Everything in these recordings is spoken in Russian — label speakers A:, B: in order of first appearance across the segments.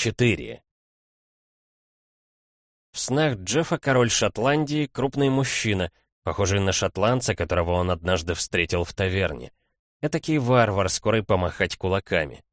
A: 4 В снах Джеффа король Шотландии — крупный мужчина, похожий на шотландца, которого он однажды встретил в таверне. Этакий варвар, скорый помахать кулаками.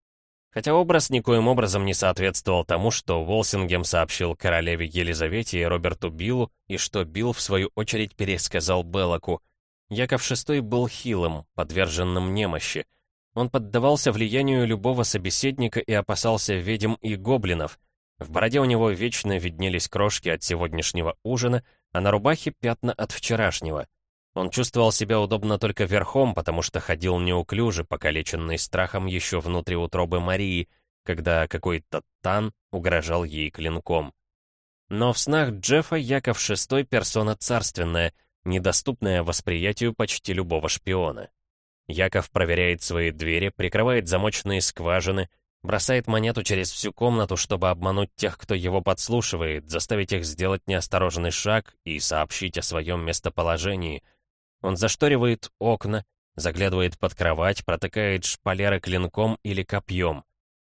A: Хотя образ никоим образом не соответствовал тому, что Волсингем сообщил королеве Елизавете и Роберту Биллу, и что Билл, в свою очередь, пересказал Беллоку. Яков VI был хилым, подверженным немощи. Он поддавался влиянию любого собеседника и опасался ведьм и гоблинов. В бороде у него вечно виднелись крошки от сегодняшнего ужина, а на рубахе пятна от вчерашнего. Он чувствовал себя удобно только верхом, потому что ходил неуклюже, покалеченный страхом еще внутри утробы Марии, когда какой-то тан угрожал ей клинком. Но в снах Джеффа Яков VI персона царственная, недоступная восприятию почти любого шпиона. Яков проверяет свои двери, прикрывает замочные скважины, бросает монету через всю комнату, чтобы обмануть тех, кто его подслушивает, заставить их сделать неосторожный шаг и сообщить о своем местоположении. Он зашторивает окна, заглядывает под кровать, протыкает шпалеры клинком или копьем.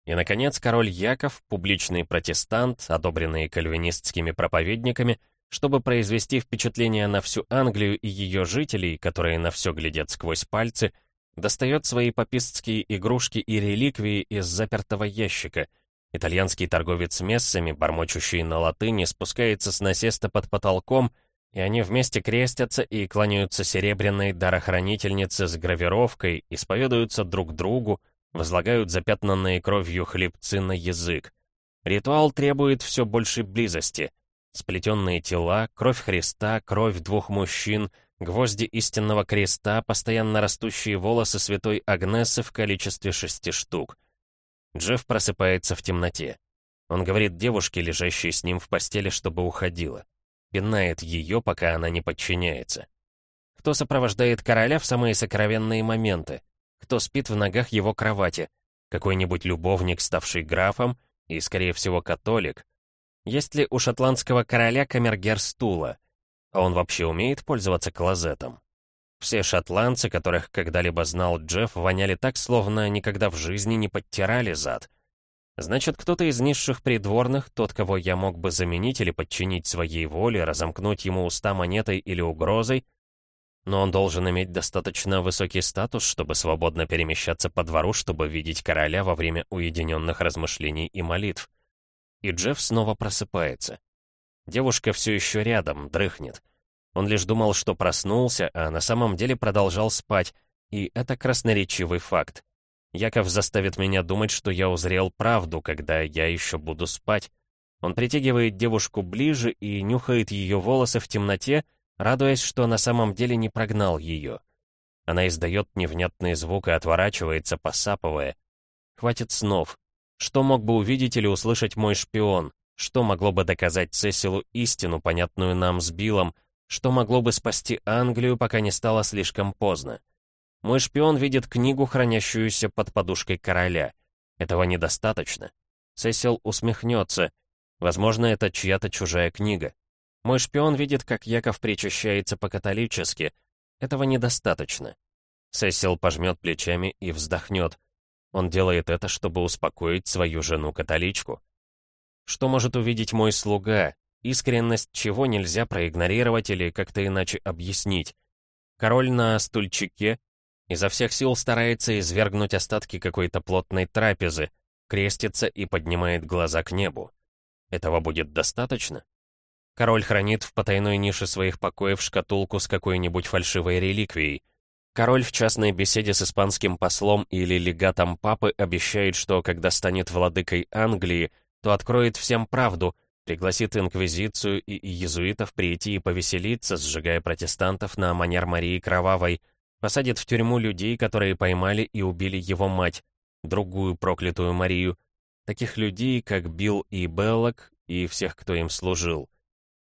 A: И, наконец, король Яков, публичный протестант, одобренный кальвинистскими проповедниками, чтобы произвести впечатление на всю Англию и ее жителей, которые на все глядят сквозь пальцы, достает свои попистские игрушки и реликвии из запертого ящика. Итальянский торговец мессами, бормочущий на латыни, спускается с насеста под потолком, и они вместе крестятся и кланяются серебряной дарохранительнице с гравировкой, исповедуются друг другу, возлагают запятнанные кровью хлебцы на язык. Ритуал требует все большей близости. Сплетенные тела, кровь Христа, кровь двух мужчин — гвозди истинного креста, постоянно растущие волосы святой Агнесы в количестве шести штук. Джефф просыпается в темноте. Он говорит девушке, лежащей с ним в постели, чтобы уходила. Пинает ее, пока она не подчиняется. Кто сопровождает короля в самые сокровенные моменты? Кто спит в ногах его кровати? Какой-нибудь любовник, ставший графом, и, скорее всего, католик? Есть ли у шотландского короля камергер стула? А он вообще умеет пользоваться клозетом? Все шотландцы, которых когда-либо знал Джефф, воняли так, словно никогда в жизни не подтирали зад. Значит, кто-то из низших придворных, тот, кого я мог бы заменить или подчинить своей воле, разомкнуть ему уста монетой или угрозой, но он должен иметь достаточно высокий статус, чтобы свободно перемещаться по двору, чтобы видеть короля во время уединенных размышлений и молитв. И Джефф снова просыпается. Девушка все еще рядом, дрыхнет. Он лишь думал, что проснулся, а на самом деле продолжал спать, и это красноречивый факт. Яков заставит меня думать, что я узрел правду, когда я еще буду спать. Он притягивает девушку ближе и нюхает ее волосы в темноте, радуясь, что на самом деле не прогнал ее. Она издает невнятный звук и отворачивается, посапывая. Хватит снов. Что мог бы увидеть или услышать мой шпион? Что могло бы доказать Сесилу истину, понятную нам с Биллом? Что могло бы спасти Англию, пока не стало слишком поздно? Мой шпион видит книгу, хранящуюся под подушкой короля. Этого недостаточно. Сесил усмехнется. Возможно, это чья-то чужая книга. Мой шпион видит, как Яков причащается по-католически. Этого недостаточно. Сесил пожмет плечами и вздохнет. Он делает это, чтобы успокоить свою жену-католичку. Что может увидеть мой слуга? Искренность чего нельзя проигнорировать или как-то иначе объяснить? Король на стульчике изо всех сил старается извергнуть остатки какой-то плотной трапезы, крестится и поднимает глаза к небу. Этого будет достаточно? Король хранит в потайной нише своих покоев шкатулку с какой-нибудь фальшивой реликвией. Король в частной беседе с испанским послом или легатом папы обещает, что когда станет владыкой Англии, то откроет всем правду, пригласит инквизицию и иезуитов прийти и повеселиться, сжигая протестантов на манер Марии Кровавой, посадит в тюрьму людей, которые поймали и убили его мать, другую проклятую Марию, таких людей, как Билл и Беллок, и всех, кто им служил.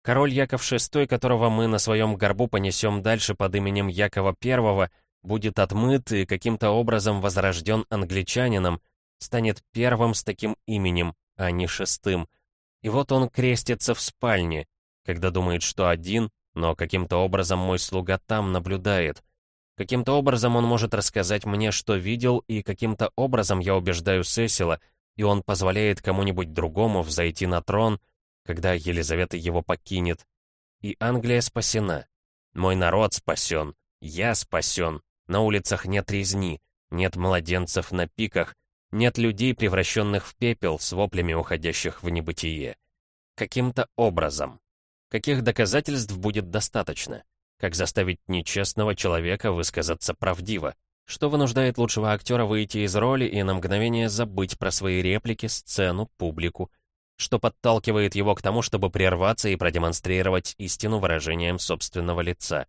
A: Король Яков VI, которого мы на своем горбу понесем дальше под именем Якова I, будет отмыт и каким-то образом возрожден англичанином, станет первым с таким именем, а не шестым. И вот он крестится в спальне, когда думает, что один, но каким-то образом мой слуга там наблюдает. Каким-то образом он может рассказать мне, что видел, и каким-то образом я убеждаю Сесила, и он позволяет кому-нибудь другому взойти на трон, когда Елизавета его покинет. И Англия спасена. Мой народ спасен. Я спасен. На улицах нет резни, нет младенцев на пиках, нет людей, превращенных в пепел, с воплями уходящих в небытие. Каким-то образом. Каких доказательств будет достаточно? Как заставить нечестного человека высказаться правдиво? Что вынуждает лучшего актера выйти из роли и на мгновение забыть про свои реплики, сцену, публику? Что подталкивает его к тому, чтобы прерваться и продемонстрировать истину выражением собственного лица?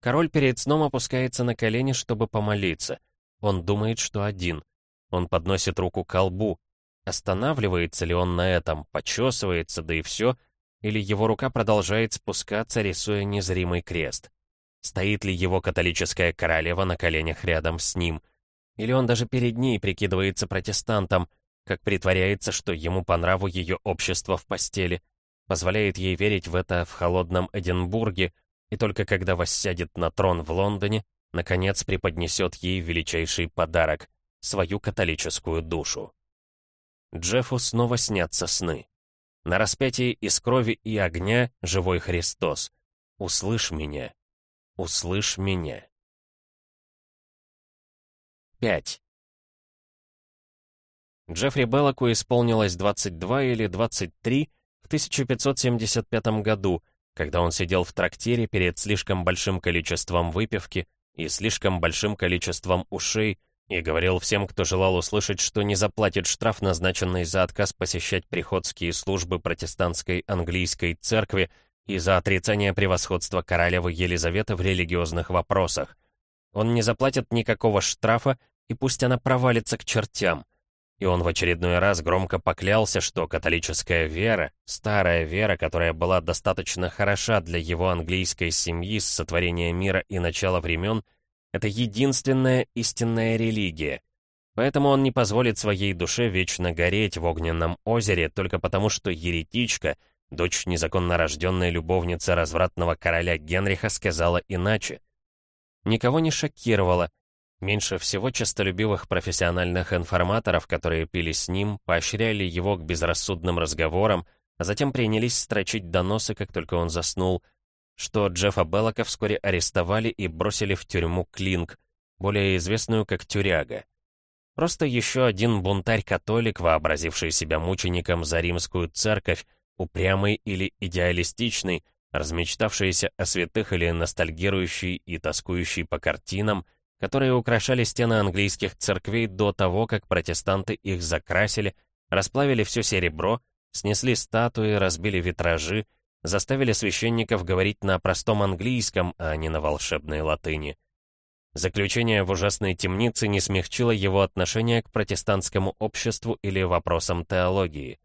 A: Король перед сном опускается на колени, чтобы помолиться. Он думает, что один. Он подносит руку к колбу. Останавливается ли он на этом, почесывается, да и все, или его рука продолжает спускаться, рисуя незримый крест? Стоит ли его католическая королева на коленях рядом с ним? Или он даже перед ней прикидывается протестантом, как притворяется, что ему по нраву ее общество в постели, позволяет ей верить в это в холодном Эдинбурге, и только когда воссядет на трон в Лондоне, наконец преподнесет ей величайший подарок — свою католическую душу. Джеффу снова снятся сны. На распятии из крови и огня живой Христос. Услышь меня. Услышь меня. 5. Джеффри Беллоку исполнилось 22 или 23 в 1575 году, когда он сидел в трактире перед слишком большим количеством выпивки и слишком большим количеством ушей, и говорил всем, кто желал услышать, что не заплатит штраф, назначенный за отказ посещать приходские службы протестантской английской церкви и за отрицание превосходства королевы Елизаветы в религиозных вопросах. Он не заплатит никакого штрафа, и пусть она провалится к чертям. И он в очередной раз громко поклялся, что католическая вера, старая вера, которая была достаточно хороша для его английской семьи с сотворения мира и начала времен, это единственная истинная религия. Поэтому он не позволит своей душе вечно гореть в огненном озере только потому, что еретичка, дочь незаконно рожденной любовницы развратного короля Генриха, сказала иначе. Никого не шокировало, Меньше всего честолюбивых профессиональных информаторов, которые пили с ним, поощряли его к безрассудным разговорам, а затем принялись строчить доносы, как только он заснул, что Джеффа Беллока вскоре арестовали и бросили в тюрьму Клинк, более известную как Тюряга. Просто еще один бунтарь-католик, вообразивший себя мучеником за римскую церковь, упрямый или идеалистичный, размечтавшийся о святых или ностальгирующий и тоскующий по картинам — которые украшали стены английских церквей до того, как протестанты их закрасили, расплавили все серебро, снесли статуи, разбили витражи, заставили священников говорить на простом английском, а не на волшебной латыни. Заключение в ужасной темнице не смягчило его отношение к протестантскому обществу или вопросам теологии.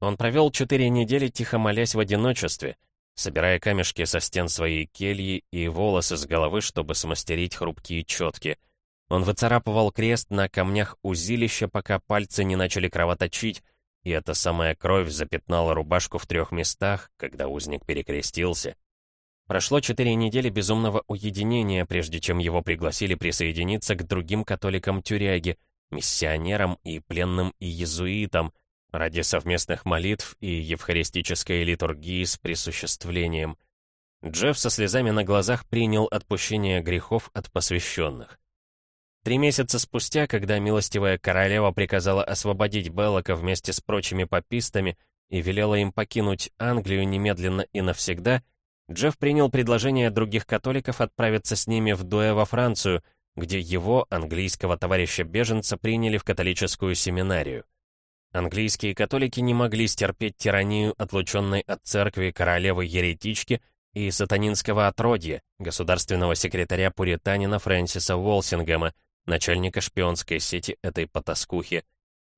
A: Он провел четыре недели, тихо молясь в одиночестве, собирая камешки со стен своей кельи и волосы с головы, чтобы смастерить хрупкие четки. Он выцарапывал крест на камнях узилища, пока пальцы не начали кровоточить, и эта самая кровь запятнала рубашку в трех местах, когда узник перекрестился. Прошло четыре недели безумного уединения, прежде чем его пригласили присоединиться к другим католикам тюряги, миссионерам и пленным иезуитам, ради совместных молитв и евхаристической литургии с присуществлением. Джефф со слезами на глазах принял отпущение грехов от посвященных. Три месяца спустя, когда милостивая королева приказала освободить Беллока вместе с прочими попистами и велела им покинуть Англию немедленно и навсегда, Джефф принял предложение других католиков отправиться с ними в Дуэ во Францию, где его, английского товарища-беженца, приняли в католическую семинарию. Английские католики не могли стерпеть тиранию отлученной от церкви королевы-еретички и сатанинского отродья, государственного секретаря пуританина Фрэнсиса Уолсингема, начальника шпионской сети этой потаскухи.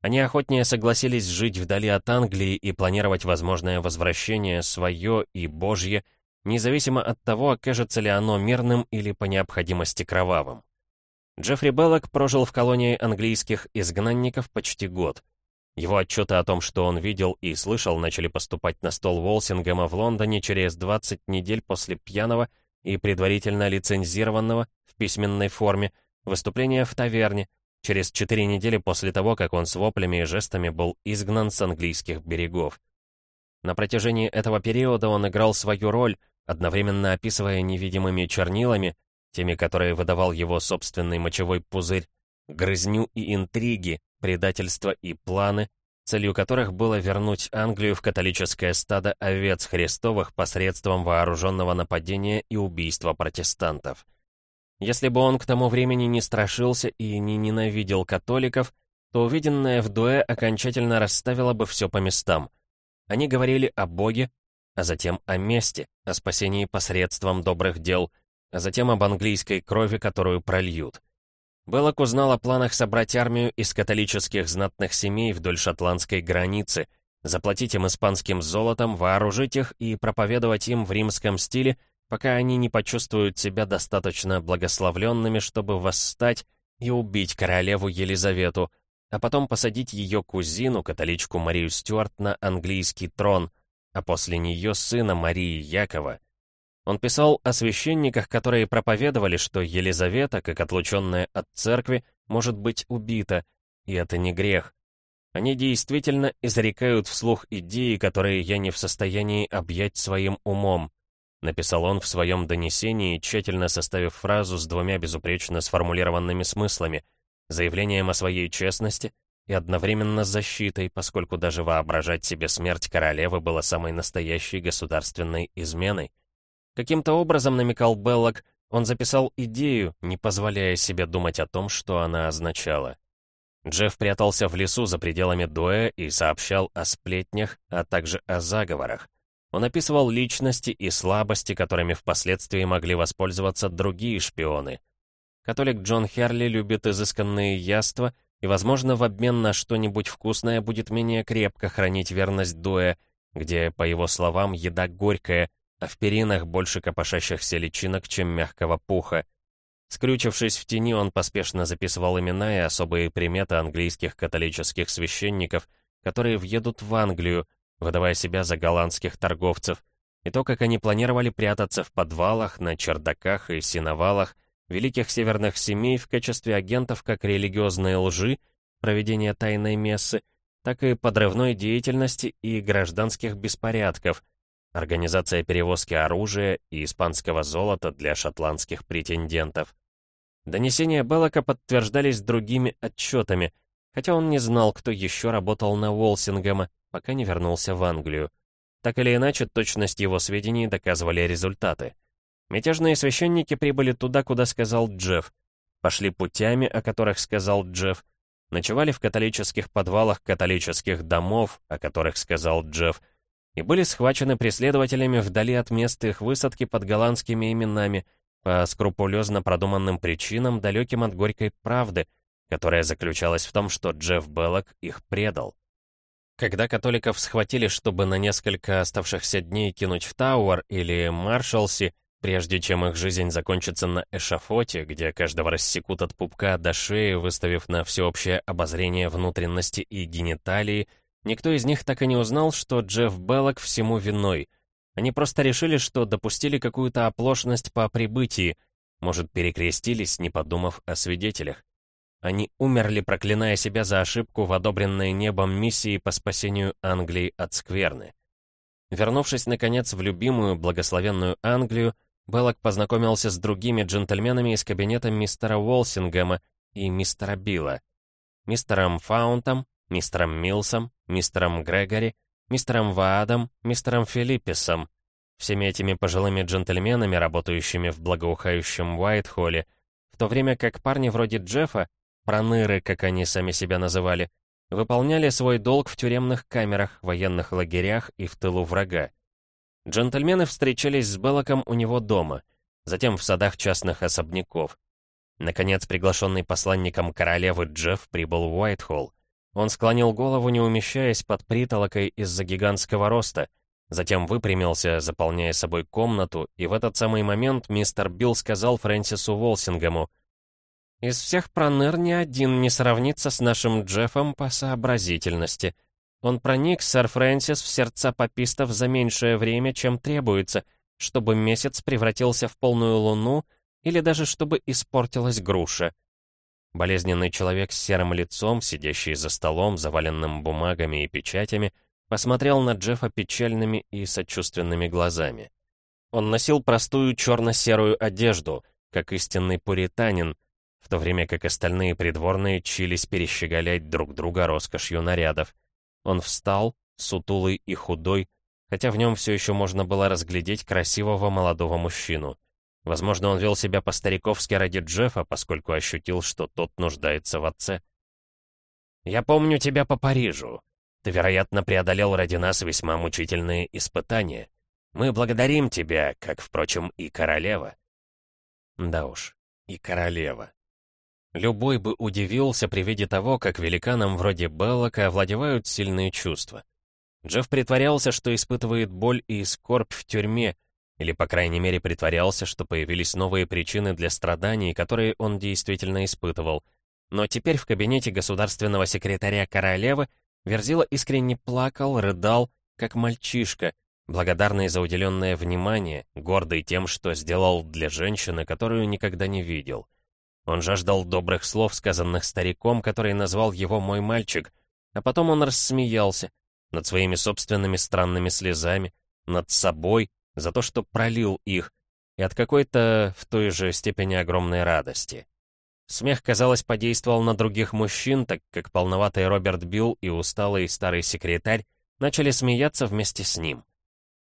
A: Они охотнее согласились жить вдали от Англии и планировать возможное возвращение свое и божье, независимо от того, окажется ли оно мирным или по необходимости кровавым. Джеффри Беллок прожил в колонии английских изгнанников почти год — его отчеты о том, что он видел и слышал, начали поступать на стол Волсингема в Лондоне через 20 недель после пьяного и предварительно лицензированного в письменной форме выступления в таверне, через четыре недели после того, как он с воплями и жестами был изгнан с английских берегов. На протяжении этого периода он играл свою роль, одновременно описывая невидимыми чернилами, теми, которые выдавал его собственный мочевой пузырь, грызню и интриги, предательство и планы, целью которых было вернуть Англию в католическое стадо овец Христовых посредством вооруженного нападения и убийства протестантов. Если бы он к тому времени не страшился и не ненавидел католиков, то увиденное в Дуэ окончательно расставило бы все по местам. Они говорили о Боге, а затем о мести, о спасении посредством добрых дел, а затем об английской крови, которую прольют. Беллок узнал о планах собрать армию из католических знатных семей вдоль шотландской границы, заплатить им испанским золотом, вооружить их и проповедовать им в римском стиле, пока они не почувствуют себя достаточно благословленными, чтобы восстать и убить королеву Елизавету, а потом посадить ее кузину, католичку Марию Стюарт, на английский трон, а после нее сына Марии Якова, он писал о священниках, которые проповедовали, что Елизавета, как отлученная от церкви, может быть убита, и это не грех. Они действительно изрекают вслух идеи, которые я не в состоянии объять своим умом. Написал он в своем донесении, тщательно составив фразу с двумя безупречно сформулированными смыслами, заявлением о своей честности и одновременно защитой, поскольку даже воображать себе смерть королевы было самой настоящей государственной изменой. Каким-то образом, намекал Беллок, он записал идею, не позволяя себе думать о том, что она означала. Джефф прятался в лесу за пределами Дуэ и сообщал о сплетнях, а также о заговорах. Он описывал личности и слабости, которыми впоследствии могли воспользоваться другие шпионы. Католик Джон Херли любит изысканные яства и, возможно, в обмен на что-нибудь вкусное будет менее крепко хранить верность Дуэ, где, по его словам, еда горькая, а в перинах больше копошащихся личинок, чем мягкого пуха. Скрючившись в тени, он поспешно записывал имена и особые приметы английских католических священников, которые въедут в Англию, выдавая себя за голландских торговцев, и то, как они планировали прятаться в подвалах, на чердаках и синовалах великих северных семей в качестве агентов как религиозной лжи, проведения тайной мессы, так и подрывной деятельности и гражданских беспорядков — организация перевозки оружия и испанского золота для шотландских претендентов. Донесения Беллока подтверждались другими отчетами, хотя он не знал, кто еще работал на Уолсингема, пока не вернулся в Англию. Так или иначе, точность его сведений доказывали результаты. Мятежные священники прибыли туда, куда сказал Джефф, пошли путями, о которых сказал Джефф, ночевали в католических подвалах католических домов, о которых сказал Джефф, и были схвачены преследователями вдали от мест их высадки под голландскими именами, по скрупулезно продуманным причинам, далеким от горькой правды, которая заключалась в том, что Джефф Беллок их предал. Когда католиков схватили, чтобы на несколько оставшихся дней кинуть в Тауэр или Маршалси, прежде чем их жизнь закончится на эшафоте, где каждого рассекут от пупка до шеи, выставив на всеобщее обозрение внутренности и гениталии, Никто из них так и не узнал, что Джефф Беллок всему виной. Они просто решили, что допустили какую-то оплошность по прибытии, может, перекрестились, не подумав о свидетелях. Они умерли, проклиная себя за ошибку в одобренной небом миссии по спасению Англии от скверны. Вернувшись, наконец, в любимую, благословенную Англию, Беллок познакомился с другими джентльменами из кабинета мистера Уолсингема и мистера Билла. Мистером Фаунтом, мистером Милсом, мистером Грегори, мистером Ваадом, мистером Филипписом, всеми этими пожилыми джентльменами, работающими в благоухающем Уайтхолле, в то время как парни вроде Джеффа, проныры, как они сами себя называли, выполняли свой долг в тюремных камерах, военных лагерях и в тылу врага. Джентльмены встречались с Беллоком у него дома, затем в садах частных особняков. Наконец, приглашенный посланником королевы Джефф прибыл в Уайтхолл. Он склонил голову, не умещаясь под притолокой из-за гигантского роста. Затем выпрямился, заполняя собой комнату, и в этот самый момент мистер Билл сказал Фрэнсису Волсингему, «Из всех проныр ни один не сравнится с нашим Джеффом по сообразительности. Он проник, сэр Фрэнсис, в сердца попистов за меньшее время, чем требуется, чтобы месяц превратился в полную луну или даже чтобы испортилась груша». Болезненный человек с серым лицом, сидящий за столом, заваленным бумагами и печатями, посмотрел на Джеффа печальными и сочувственными глазами. Он носил простую черно-серую одежду, как истинный пуританин, в то время как остальные придворные чились перещеголять друг друга роскошью нарядов. Он встал, сутулый и худой, хотя в нем все еще можно было разглядеть красивого молодого мужчину. Возможно, он вел себя по-стариковски ради Джеффа, поскольку ощутил, что тот нуждается в отце. «Я помню тебя по Парижу. Ты, вероятно, преодолел ради нас весьма мучительные испытания. Мы благодарим тебя, как, впрочем, и королева». Да уж, и королева. Любой бы удивился при виде того, как великанам вроде Беллока овладевают сильные чувства. Джефф притворялся, что испытывает боль и скорбь в тюрьме, или, по крайней мере, притворялся, что появились новые причины для страданий, которые он действительно испытывал. Но теперь в кабинете государственного секретаря королевы Верзила искренне плакал, рыдал, как мальчишка, благодарный за уделенное внимание, гордый тем, что сделал для женщины, которую никогда не видел. Он жаждал добрых слов, сказанных стариком, который назвал его «мой мальчик», а потом он рассмеялся над своими собственными странными слезами, над собой, за то, что пролил их, и от какой-то в той же степени огромной радости. Смех, казалось, подействовал на других мужчин, так как полноватый Роберт Билл и усталый старый секретарь начали смеяться вместе с ним.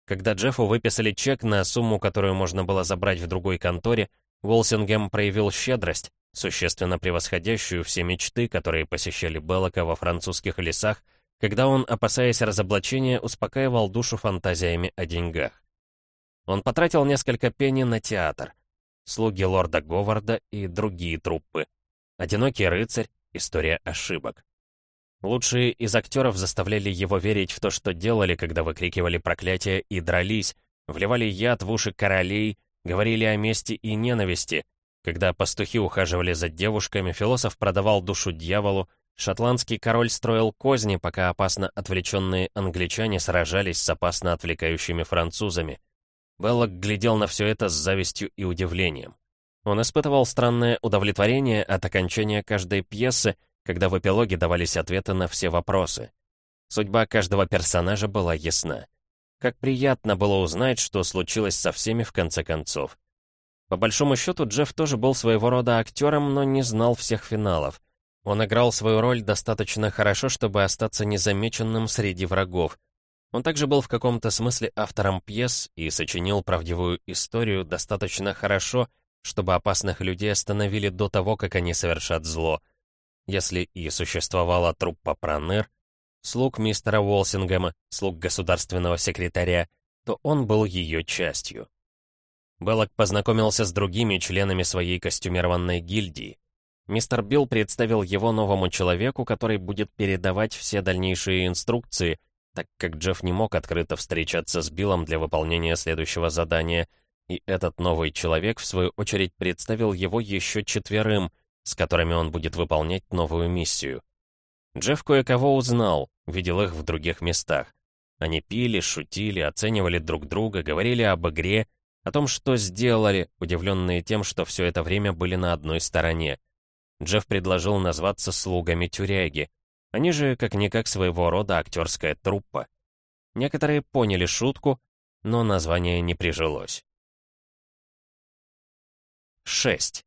A: Когда Джеффу выписали чек на сумму, которую можно было забрать в другой конторе, Уолсингем проявил щедрость, существенно превосходящую все мечты, которые посещали Беллока во французских лесах, когда он, опасаясь разоблачения, успокаивал душу фантазиями о деньгах. Он потратил несколько пенни на театр, «Слуги лорда Говарда» и другие труппы. «Одинокий рыцарь», «История ошибок». Лучшие из актеров заставляли его верить в то, что делали, когда выкрикивали проклятия и дрались, вливали яд в уши королей, Говорили о мести и ненависти. Когда пастухи ухаживали за девушками, философ продавал душу дьяволу, шотландский король строил козни, пока опасно отвлеченные англичане сражались с опасно отвлекающими французами. Беллок глядел на все это с завистью и удивлением. Он испытывал странное удовлетворение от окончания каждой пьесы, когда в эпилоге давались ответы на все вопросы. Судьба каждого персонажа была ясна. Как приятно было узнать, что случилось со всеми в конце концов. По большому счету, Джефф тоже был своего рода актером, но не знал всех финалов. Он играл свою роль достаточно хорошо, чтобы остаться незамеченным среди врагов. Он также был в каком-то смысле автором пьес и сочинил правдивую историю достаточно хорошо, чтобы опасных людей остановили до того, как они совершат зло. Если и существовала труппа Проныр, слуг мистера Уолсингема, слуг государственного секретаря, то он был ее частью. Беллок познакомился с другими членами своей костюмированной гильдии. Мистер Билл представил его новому человеку, который будет передавать все дальнейшие инструкции, так как Джефф не мог открыто встречаться с Биллом для выполнения следующего задания, и этот новый человек, в свою очередь, представил его еще четверым, с которыми он будет выполнять новую миссию. Джефф кое-кого узнал, видел их в других местах. Они пили, шутили, оценивали друг друга, говорили об игре, о том, что сделали, удивленные тем, что все это время были на одной стороне. Джефф предложил назваться слугами тюряги. Они же, как-никак, своего рода актерская труппа. Некоторые поняли шутку, но название не прижилось. 6.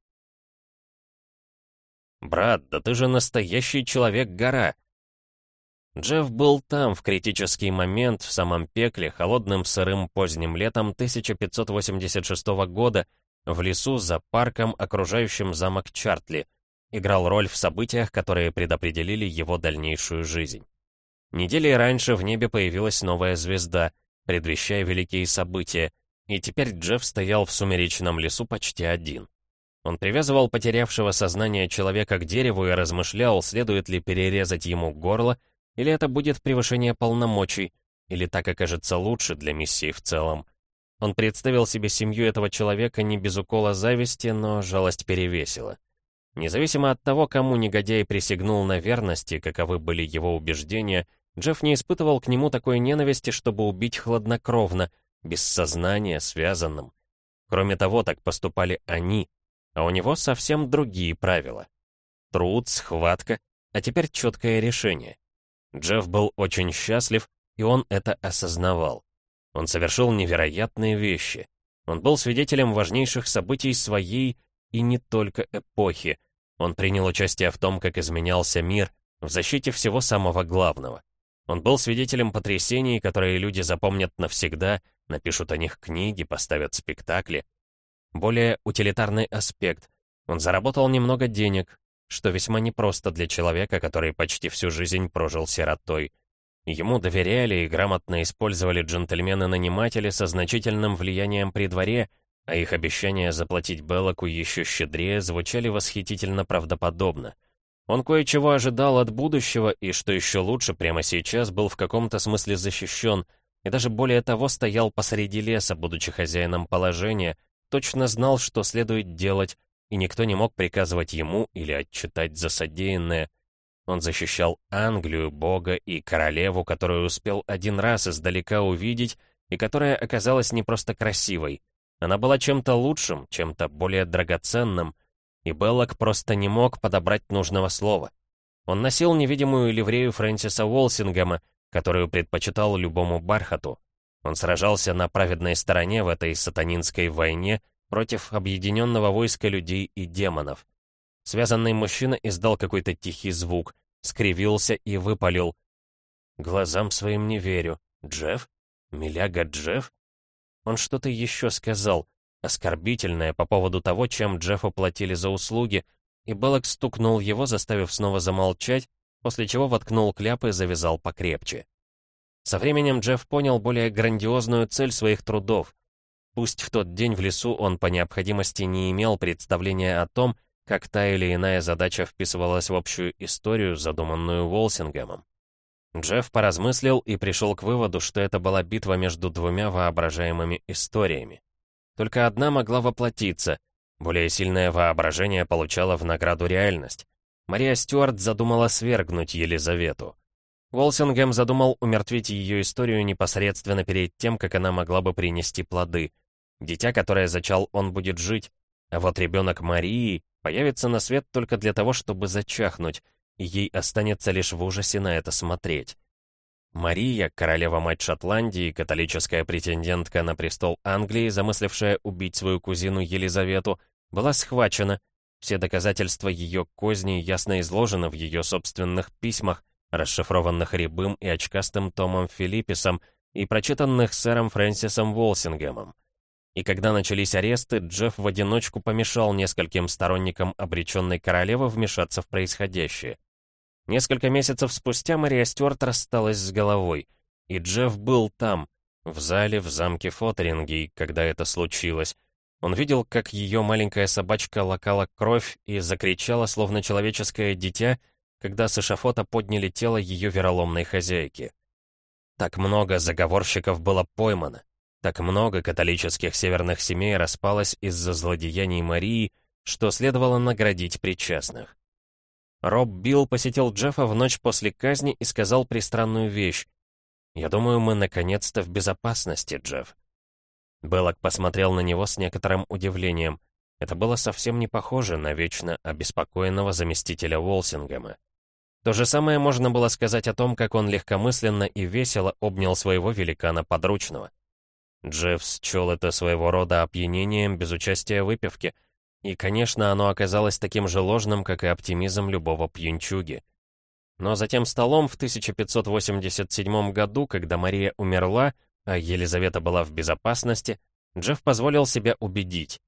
A: «Брат, да ты же настоящий человек-гора!» Джефф был там в критический момент, в самом пекле, холодным сырым поздним летом 1586 года, в лесу за парком, окружающим замок Чартли, играл роль в событиях, которые предопределили его дальнейшую жизнь. Недели раньше в небе появилась новая звезда, предвещая великие события, и теперь Джефф стоял в сумеречном лесу почти один. Он привязывал потерявшего сознание человека к дереву и размышлял, следует ли перерезать ему горло, или это будет превышение полномочий, или так окажется лучше для миссии в целом. Он представил себе семью этого человека не без укола зависти, но жалость перевесила. Независимо от того, кому негодяй присягнул на верности, каковы были его убеждения, Джефф не испытывал к нему такой ненависти, чтобы убить хладнокровно, без сознания, связанным. Кроме того, так поступали они, а у него совсем другие правила. труд, схватка, а теперь четкое решение. Джефф был очень счастлив, и он это осознавал. Он совершил невероятные вещи. Он был свидетелем важнейших событий своей и не только эпохи. Он принял участие в том, как изменялся мир, в защите всего самого главного. Он был свидетелем потрясений, которые люди запомнят навсегда, напишут о них книги, поставят спектакли. Более утилитарный аспект. Он заработал немного денег, что весьма непросто для человека, который почти всю жизнь прожил сиротой. Ему доверяли и грамотно использовали джентльмены-наниматели со значительным влиянием при дворе, а их обещания заплатить Беллоку еще щедрее звучали восхитительно правдоподобно. Он кое-чего ожидал от будущего и, что еще лучше, прямо сейчас был в каком-то смысле защищен, и даже более того стоял посреди леса, будучи хозяином положения, точно знал, что следует делать, и никто не мог приказывать ему или отчитать за содеянное — он защищал Англию, Бога и королеву, которую успел один раз издалека увидеть, и которая оказалась не просто красивой. Она была чем-то лучшим, чем-то более драгоценным, и Беллок просто не мог подобрать нужного слова. Он носил невидимую ливрею Фрэнсиса Уолсингема, которую предпочитал любому бархату. Он сражался на праведной стороне в этой сатанинской войне против объединенного войска людей и демонов. Связанный мужчина издал какой-то тихий звук, скривился и выпалил. Глазам своим не верю. Джефф? Миляга Джефф? Он что-то еще сказал, оскорбительное по поводу того, чем Джеффу платили за услуги, и Беллок стукнул его, заставив снова замолчать, после чего воткнул кляп и завязал покрепче. Со временем Джефф понял более грандиозную цель своих трудов. Пусть в тот день в лесу он по необходимости не имел представления о том, как та или иная задача вписывалась в общую историю, задуманную Волсингемом. Джефф поразмыслил и пришел к выводу, что это была битва между двумя воображаемыми историями. Только одна могла воплотиться, более сильное воображение получало в награду реальность. Мария Стюарт задумала свергнуть Елизавету. Волсингем задумал умертвить ее историю непосредственно перед тем, как она могла бы принести плоды. Дитя, которое зачал он, будет жить, а вот ребенок Марии Появится на свет только для того, чтобы зачахнуть, и ей останется лишь в ужасе на это смотреть. Мария, королева-мать Шотландии, католическая претендентка на престол Англии, замыслившая убить свою кузину Елизавету, была схвачена. Все доказательства ее козни ясно изложены в ее собственных письмах, расшифрованных Рябым и очкастым Томом Филипписом и прочитанных сэром Фрэнсисом Волсингемом. И когда начались аресты, Джефф в одиночку помешал нескольким сторонникам обреченной королевы вмешаться в происходящее. Несколько месяцев спустя Мария Стюарт рассталась с головой, и Джефф был там, в зале в замке Фотеринги, когда это случилось. Он видел, как ее маленькая собачка лакала кровь и закричала, словно человеческое дитя, когда с эшафота подняли тело ее вероломной хозяйки. Так много заговорщиков было поймано, так много католических северных семей распалось из-за злодеяний Марии, что следовало наградить причастных. Роб Билл посетил Джеффа в ночь после казни и сказал пристранную вещь. «Я думаю, мы наконец-то в безопасности, Джефф». Беллок посмотрел на него с некоторым удивлением. Это было совсем не похоже на вечно обеспокоенного заместителя Волсингема. То же самое можно было сказать о том, как он легкомысленно и весело обнял своего великана подручного. Джефф счел это своего рода опьянением без участия выпивки, и, конечно, оно оказалось таким же ложным, как и оптимизм любого пьянчуги. Но за тем столом в 1587 году, когда Мария умерла, а Елизавета была в безопасности, Джефф позволил себя убедить.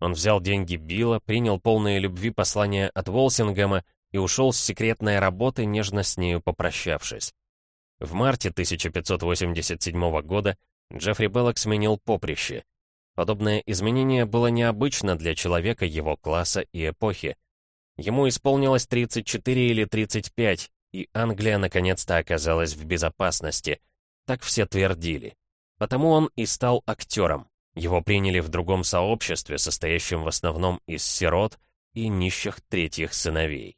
A: Он взял деньги Билла, принял полные любви послания от Волсингема и ушел с секретной работы, нежно с нею попрощавшись. В марте 1587 года Джеффри Беллок сменил поприще. Подобное изменение было необычно для человека его класса и эпохи. Ему исполнилось 34 или 35, и Англия наконец-то оказалась в безопасности. Так все твердили. Потому он и стал актером. Его приняли в другом сообществе, состоящем в основном из сирот и нищих третьих сыновей.